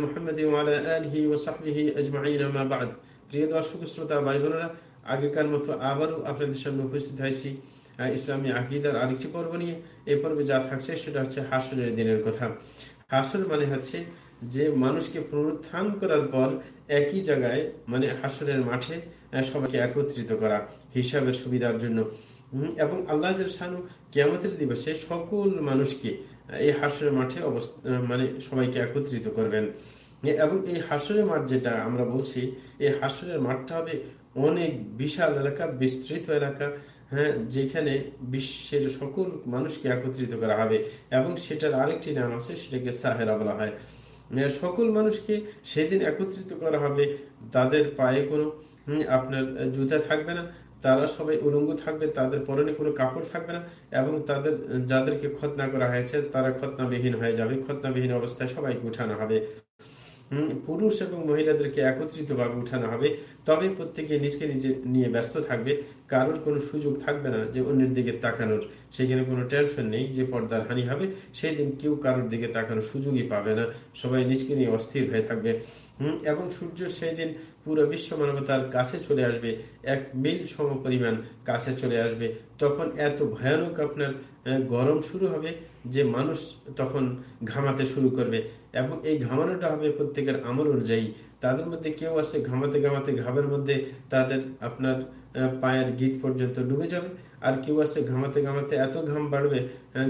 মোহাম্মদ আজমাইন বাদ। প্রিয় দর্শক, শ্রোতা আগেকার মতো আবারও আপনাদের উপস্থিত হয়েছি ইসলামী আকিদার আরেকটি পর্ব নিয়ে। পর্বে যা থাকছে সেটা হচ্ছে দিনের কথা। মানে হচ্ছে যে মানুষকে পুনরুত্থান করার পর একই জায়গায় মানে হাসনের মাঠে সবাইকে একত্রিত করা হিসাবের সুবিধার জন্য। এবং আল্লাহ কেমতের দিবসে সকল মানুষকে এই হাসনের মাঠে মানে সবাইকে একত্রিত করবেন। এবং এই হাসনের মাঠ যেটা আমরা বলছি, এই হাসনের মাঠটা হবে অনেক বিশাল এলাকা, বিস্তৃত এলাকা হ্যাঁ যেখানে বিশ্বের সকল মানুষকে একত্রিত করা হবে এবং সেটার আরেকটি নাম আছে, সেটাকে সাহেরা বলা হয়। সকল মানুষকে সেদিন একত্রিত করা হবে। তাদের পায়ে কোনো আপনার জুতা থাকবে না তারা সবাই উলঙ্গ থাকবে, তাদের পরনে কোনো কাপড় থাকবে না এবং তাদের, যাদেরকে খতনা করা হয়েছে, তারা খতনাবিহীন হয়ে যাবে। খতনাবিহীন অবস্থায় সবাইকে উঠানো হবে। পুরুষ এবং মহিলাদেরকে একত্রিত ভাবে উঠানো হবে। তবে প্রত্যেকে নিজকে নিজে নিয়ে ব্যস্ত থাকবে। কারোর কোনো সুযোগ থাকবে না যে অন্যের দিকে তাকানোর। সেখানে কোনো টেনশন নেই যে পর্দার হানি হবে সেই দিন কেউ কারোর দিকে তাকানোর সুযোগই পাবে না। সবাই নিজকে নিয়ে অস্থির হয়ে থাকবে। হম, এবং সূর্য সেই দিন পুরো বিশ্ব মানবতার কাছে চলে আসবে। এক মিল সম পরিমাণ কাছে চলে আসবে। তখন এত ভয়ানক আপনার গরম শুরু হবে যে মানুষ তখন ঘামাতে শুরু করবে। এবং এই ঘামানোটা হবে প্রত্যেকের আমল অনুযায়ী। তাদের মধ্যে কেউ আছে ঘামাতে ঘামাতে ঘামের মধ্যে তাদের আপনার পায়ের গিট পর্যন্ত ডুবে যাবে। আর কেউ আছে ঘামাতে ঘামাতে এত ঘাম বাড়বে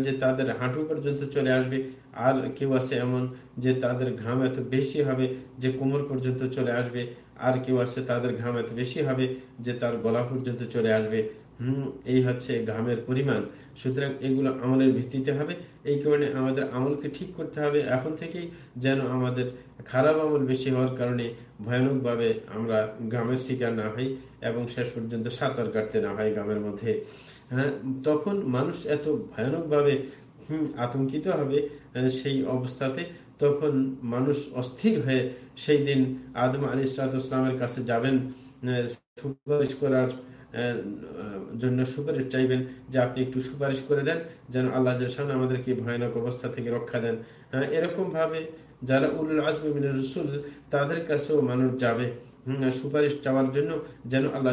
যে তাদের হাঁটু পর্যন্ত চলে আসবে। আর কেউ আছে এমন যে তাদের ঘাম এত বেশি হবে যে কোমর পর্যন্ত চলে আসবে। আর কেউ আছে তাদের ঘাম এত বেশি হবে যে তার গলা পর্যন্ত চলে আসবে। হম, এই হচ্ছে ঘামের পরিমাণ। সুতরাং এগুলো আমলের ভিত্তিতে হবে। এই কারণে আমাদের আমলকে ঠিক করতে হবে এখন থেকেই, যেন আমাদের খারাপ আমল বেশি হওয়ার কারণে ভয়ানকভাবে আমরা ঘামের শিকার না হই এবং শেষ পর্যন্ত সাঁতার কাটতে না হয় গ্রামের মধ্যে। হ্যাঁ তখন মানুষ এত ভয়ানকভাবে আতঙ্কিত হবে সেই অবস্থাতে তখন মানুষ অস্থির হয়ে সেই দিন আদম আলী ইসলাতামের কাছে যাবেন। সুপারিশ করার জন্য সুপারিশ চাইবেন যে আপনি একটু সুপারিশ করে দেন, যেন আল্লাহ আমাদেরকে ভয়ানক অবস্থা থেকে রক্ষা দেন। এরকম ভাবে যারা উল্লুল আজমিন রসুল, তাদের কাছেও মানুষ যাবে। সুপারিশ চাওয়ার জন্য যেন আল্লাহ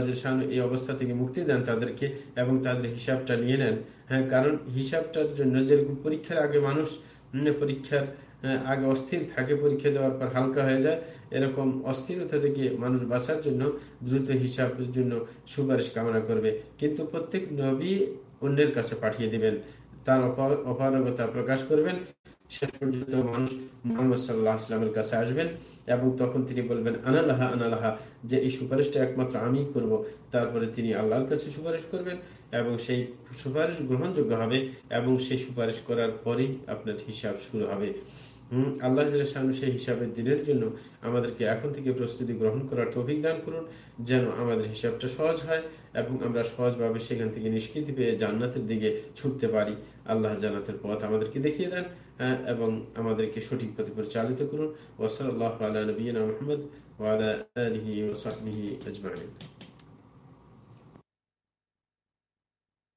এই অবস্থা থেকে মুক্তি দেন তাদেরকে এবং তাদের হিসাবটা নিয়ে নেন। হ্যাঁ কারণ হিসাবটার জন্য যেরকম পরীক্ষার আগে মানুষ পরীক্ষার আগে অস্থির থাকে, পরীক্ষা দেওয়ার পর হালকা হয়ে যায়। এরকম অস্থিরতা থেকে মানুষ বাঁচার জন্য দ্রুত হিসাবের জন্য সুপারিশ কামনা করবে। কিন্তু প্রত্যেক নবী অন্যের কাছে পাঠিয়ে দিবেন। তার অপারগতা প্রকাশ করবেন। শেষ পর্যন্ত মানুষ মোহাম্মদ সাল্লাহ আসলামের কাছে আসবেন এবং তখন তিনি বলবেন, আনালাহা আনালাহা, যে এই সুপারিশটা একমাত্র আমি করব। তারপরে তিনি আল্লাহর কাছে সুপারিশ করবেন এবং সেই সুপারিশ গ্রহণযোগ্য হবে এবং সেই সুপারিশ করার পরেই আপনার হিসাব শুরু হবে। আল্লাহ সেই হিসাবের দিনের জন্য আমাদেরকে এখন থেকে প্রস্তুতি গ্রহণ করার তৌফিক দান করুন, যেন আমাদের হিসাবটা সহজ হয় এবং আমরা সহজভাবে সেখান থেকে নিষ্কৃতি পেয়ে জান্নাতের দিকে ছুটতে পারি। আল্লাহ জান্নাতের পথ আমাদেরকে দেখিয়ে দেন এবং আমাদেরকে সঠিক পথে পরিচালিত করুন। ওসল আল্লাহ আলা নবীন মোহাম্মদ ওয়ালা আলহি ওসাহমিহি আজমাইন।